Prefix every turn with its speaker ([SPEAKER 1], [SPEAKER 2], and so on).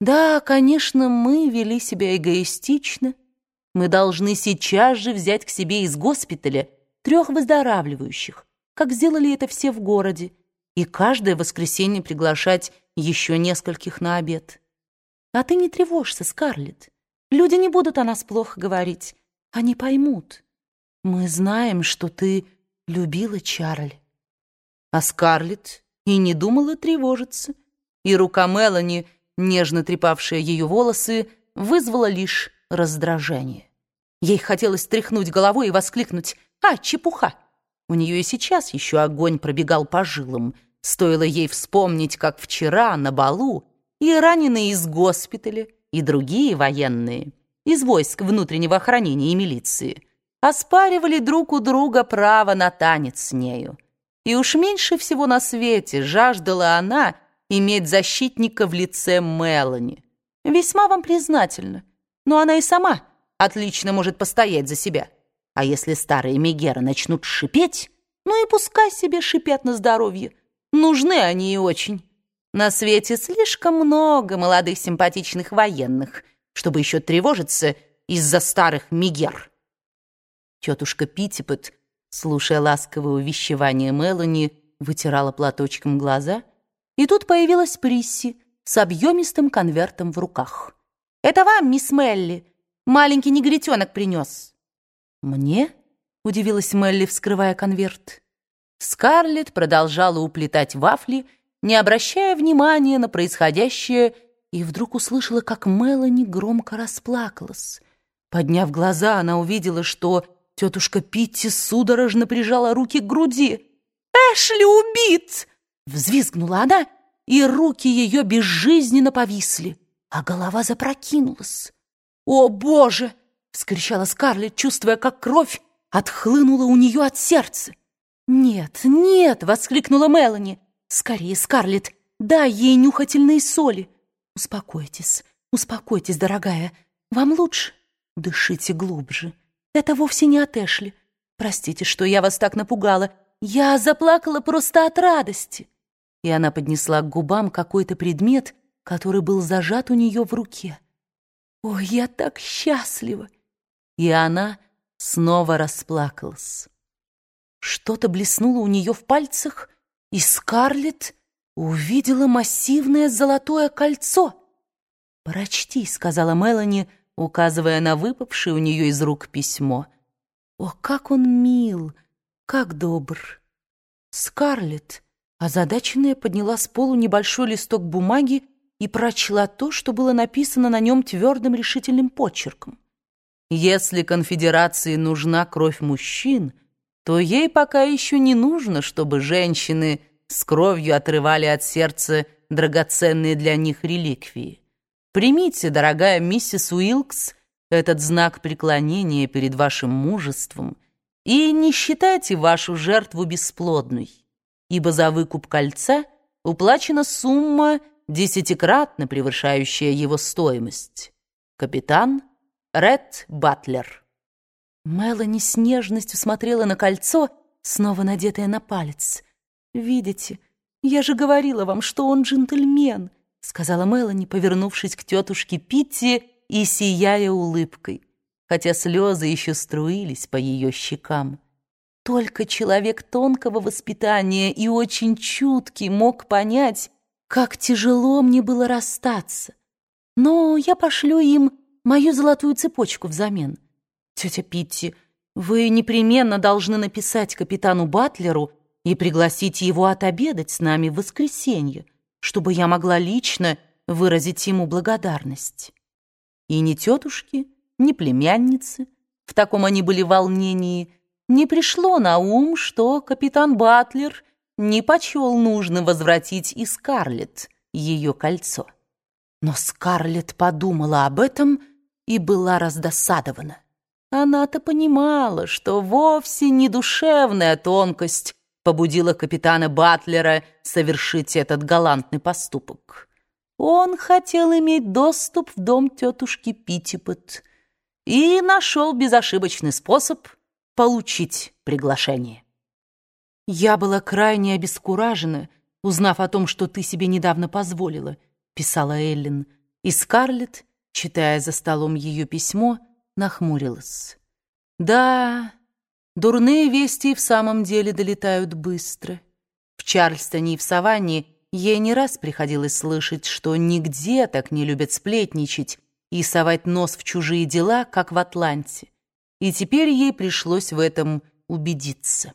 [SPEAKER 1] Да, конечно, мы вели себя эгоистично. Мы должны сейчас же взять к себе из госпиталя трех выздоравливающих, как сделали это все в городе, и каждое воскресенье приглашать еще нескольких на обед. А ты не тревожься, Скарлетт. Люди не будут о нас плохо говорить. Они поймут. Мы знаем, что ты любила Чарль. А Скарлетт и не думала тревожиться. И рука Мелани, нежно трепавшая ее волосы, вызвала лишь раздражение. Ей хотелось тряхнуть головой и воскликнуть «А, чепуха!». У нее и сейчас еще огонь пробегал по жилам. Стоило ей вспомнить, как вчера на балу и раненые из госпиталя, и другие военные из войск внутреннего охранения и милиции оспаривали друг у друга право на танец с нею. И уж меньше всего на свете жаждала она иметь защитника в лице Мелани. Весьма вам признательна, но она и сама отлично может постоять за себя. А если старые Мегеры начнут шипеть, ну и пускай себе шипят на здоровье. Нужны они и очень. На свете слишком много молодых симпатичных военных, чтобы еще тревожиться из-за старых Мегер. Тетушка Питтипет Слушая ласковое увещевание Мелани, вытирала платочком глаза, и тут появилась Присси с объемистым конвертом в руках. «Это вам, мисс Мелли, маленький негритенок принес». «Мне?» — удивилась Мелли, вскрывая конверт. Скарлетт продолжала уплетать вафли, не обращая внимания на происходящее, и вдруг услышала, как Мелани громко расплакалась. Подняв глаза, она увидела, что Тетушка Питти судорожно прижала руки к груди. «Эшли убит!» Взвизгнула она, и руки ее безжизненно повисли, а голова запрокинулась. «О, Боже!» — вскричала Скарлетт, чувствуя, как кровь отхлынула у нее от сердца. «Нет, нет!» — воскликнула Мелани. «Скорее, Скарлетт, дай ей нюхательные соли!» «Успокойтесь, успокойтесь, дорогая. Вам лучше? Дышите глубже. Это вовсе не от Эшли. Простите, что я вас так напугала. Я заплакала просто от радости. И она поднесла к губам какой-то предмет, который был зажат у нее в руке. Ой, я так счастлива! И она снова расплакалась. Что-то блеснуло у нее в пальцах, и Скарлетт увидела массивное золотое кольцо. «Прочти», — сказала Мелани, — указывая на выпавшее у нее из рук письмо. «О, как он мил, как добр!» Скарлетт, озадаченная, подняла с полу небольшой листок бумаги и прочла то, что было написано на нем твердым решительным почерком. «Если конфедерации нужна кровь мужчин, то ей пока еще не нужно, чтобы женщины с кровью отрывали от сердца драгоценные для них реликвии. Примите, дорогая миссис Уилкс, этот знак преклонения перед вашим мужеством и не считайте вашу жертву бесплодной, ибо за выкуп кольца уплачена сумма, десятикратно превышающая его стоимость. Капитан Ред Батлер. Мелани с нежностью смотрела на кольцо, снова надетое на палец. «Видите, я же говорила вам, что он джентльмен», — сказала Мелани, повернувшись к тетушке Питти и сияя улыбкой, хотя слезы еще струились по ее щекам. Только человек тонкого воспитания и очень чуткий мог понять, как тяжело мне было расстаться. Но я пошлю им мою золотую цепочку взамен. Тетя Питти, вы непременно должны написать капитану Батлеру и пригласить его отобедать с нами в воскресенье чтобы я могла лично выразить ему благодарность. И ни тетушки, ни племянницы, в таком они были волнении, не пришло на ум, что капитан Батлер не почел нужно возвратить и Скарлетт ее кольцо. Но Скарлетт подумала об этом и была раздосадована. Она-то понимала, что вовсе не душевная тонкость побудила капитана Батлера совершить этот галантный поступок. Он хотел иметь доступ в дом тетушки Питтипот и нашел безошибочный способ получить приглашение. «Я была крайне обескуражена, узнав о том, что ты себе недавно позволила», — писала Эллен. И Скарлетт, читая за столом ее письмо, нахмурилась. Да, дурные вести в самом деле долетают быстро. В Чарльстоне и в Саванне ей не раз приходилось слышать, что нигде так не любят сплетничать и совать нос в чужие дела, как в Атланте. И теперь ей пришлось в этом убедиться.